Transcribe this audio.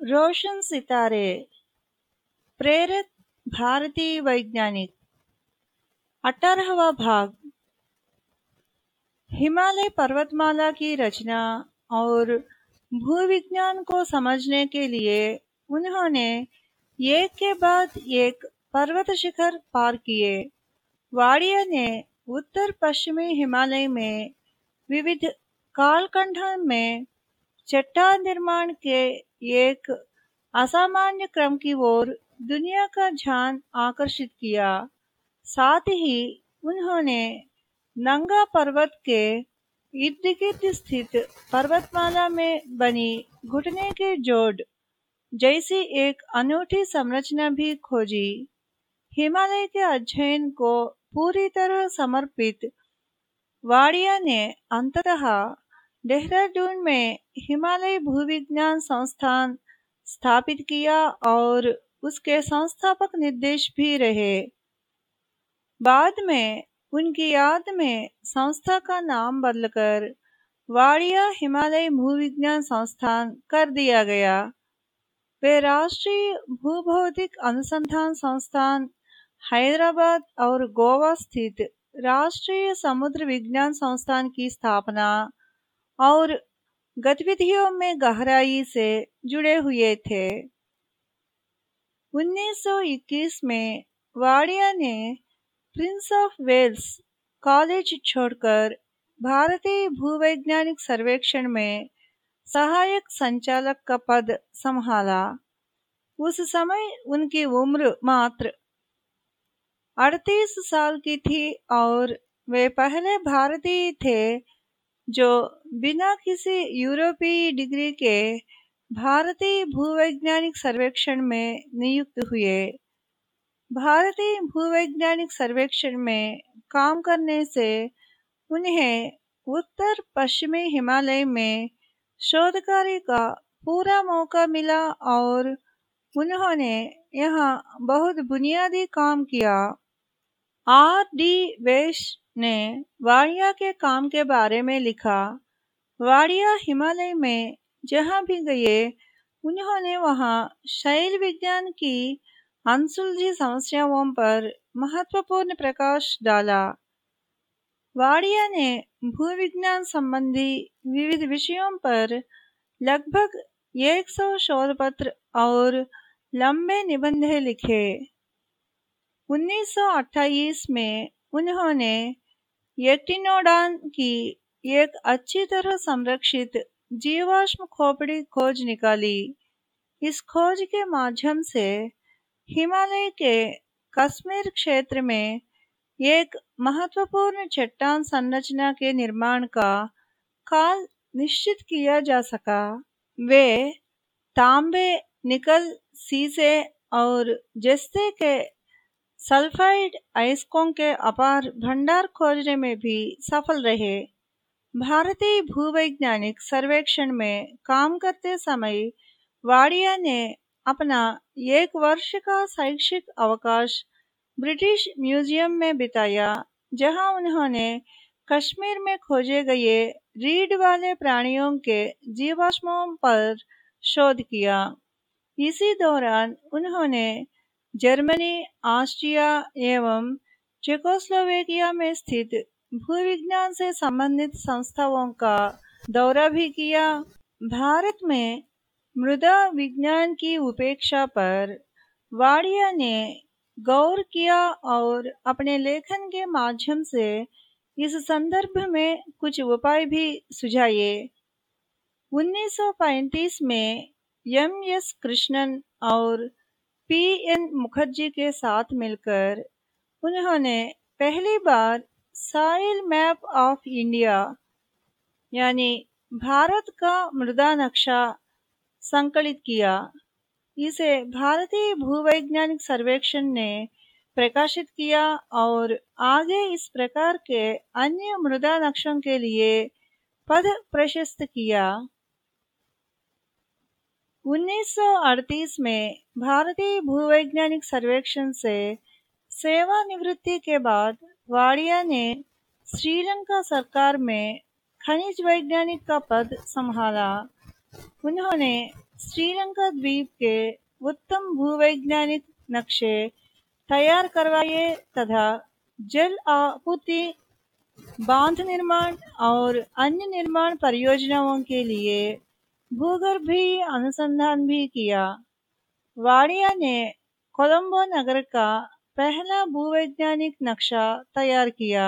रोशन सितारे, प्रेरित भारतीय वैज्ञानिक, अठारहवा भाग। हिमालय पर्वतमाला की रचना और भूविज्ञान को समझने के लिए उन्होंने एक के बाद एक पर्वत शिखर पार किए। वाडिया ने उत्तर पश्चिमी हिमालय में विविध कालखंड में चट्टान निर्माण के एक असामान्य क्रम की ओर दुनिया का ध्यान आकर्षित किया। साथ ही उन्होंने नंगा पर्वत के इर्द गिर्द स्थित पर्वतमाला में बनी घुटने के जोड़ जैसी एक अनूठी संरचना भी खोजी। हिमालय के अध्ययन को पूरी तरह समर्पित वाडिया ने अंततः देहरादून में हिमालय भूविज्ञान संस्थान स्थापित किया और उसके संस्थापक निर्देश भी रहे। बाद में उनकी याद में संस्था का नाम बदलकर वाडिया हिमालय भूविज्ञान संस्थान कर दिया गया। वे राष्ट्रीय भूभौतिक अनुसंधान संस्थान, हैदराबाद और गोवा स्थित राष्ट्रीय समुद्र विज्ञान संस्थान की स्थापना और गतिविधियों में गहराई से जुड़े हुए थे। 1921 में वाडिया ने प्रिंस ऑफ़ वेल्स कॉलेज छोड़कर भारतीय भूवैज्ञानिक सर्वेक्षण में सहायक संचालक का पद संभाला। उस समय उनकी उम्र मात्र अड़तीस साल की थी और वे पहले भारतीय थे जो बिना किसी यूरोपीय डिग्री के भारतीय भूवैज्ञानिक सर्वेक्षण में नियुक्त हुए। भारतीय भूवैज्ञानिक सर्वेक्षण में काम करने से उन्हें उत्तर पश्चिमी हिमालय में शोध कार्य का पूरा मौका मिला और उन्होंने यहाँ बहुत बुनियादी काम किया। आर डी वेश ने वाडिया के काम के बारे में लिखा, वाडिया हिमालय में जहाँ भी गए, उन्होंने वहाँ शैल विज्ञान की अनसुलझी समस्याओं पर महत्वपूर्ण प्रकाश डाला। वाडिया ने भूविज्ञान संबंधी विविध विषयों पर लगभग 100 शोध पत्र और लंबे निबंध लिखे। 1928 में उन्होंने एक्टिनोडान की एक अच्छी तरह संरक्षित जीवाश्म खोपड़ी खोज निकाली। इस खोज के माध्यम से हिमालय के कश्मीर क्षेत्र में एक महत्वपूर्ण चट्टान संरचना के निर्माण का काल निश्चित किया जा सका। वे तांबे, निकल, सीसे और जस्ते के सल्फाइड अयस्कों के अपार भंडार खोजने में भी सफल रहे। भारतीय भूवैज्ञानिक सर्वेक्षण में काम करते समय वाडिया ने अपना एक वर्ष का शैक्षिक अवकाश ब्रिटिश म्यूज़ियम में बिताया, जहाँ उन्होंने कश्मीर में खोजे गए रीढ़ वाले प्राणियों के जीवाश्मों पर शोध किया। इसी दौरान उन्होंने जर्मनी, ऑस्ट्रिया एवं चेकोस्लोवेकिया में स्थित भूविज्ञान से संबंधित संस्थाओं का दौरा भी किया। भारत में मृदा विज्ञान की उपेक्षा पर वाडिया ने गौर किया और अपने लेखन के माध्यम से इस संदर्भ में कुछ उपाय भी सुझाए। 1935 में एम एस कृष्णन और पी एन मुखर्जी के साथ मिलकर उन्होंने पहली बार साइल मैप ऑफ़ इंडिया, यानी भारत का मृदा नक्शा संकलित किया। इसे भारतीय भूवैज्ञानिक सर्वेक्षण ने प्रकाशित किया और आगे इस प्रकार के अन्य मृदा नक्शों के लिए पद प्रशस्त किया। 1938 में भारतीय भूवैज्ञानिक सर्वेक्षण से सेवानिवृत्ति के बाद वाडिया ने श्रीलंका सरकार में खनिज वैज्ञानिक का पद संभाला। उन्होंने श्रीलंका द्वीप के उत्तम भूवैज्ञानिक नक्शे तैयार करवाए तथा जल आपूर्ति, बाँध निर्माण और अन्य निर्माण परियोजनाओं के लिए भूगर्भीय अनुसंधान भी किया। वाडिया ने कोलंबो नगर का पहला भूवैज्ञानिक नक्शा तैयार किया।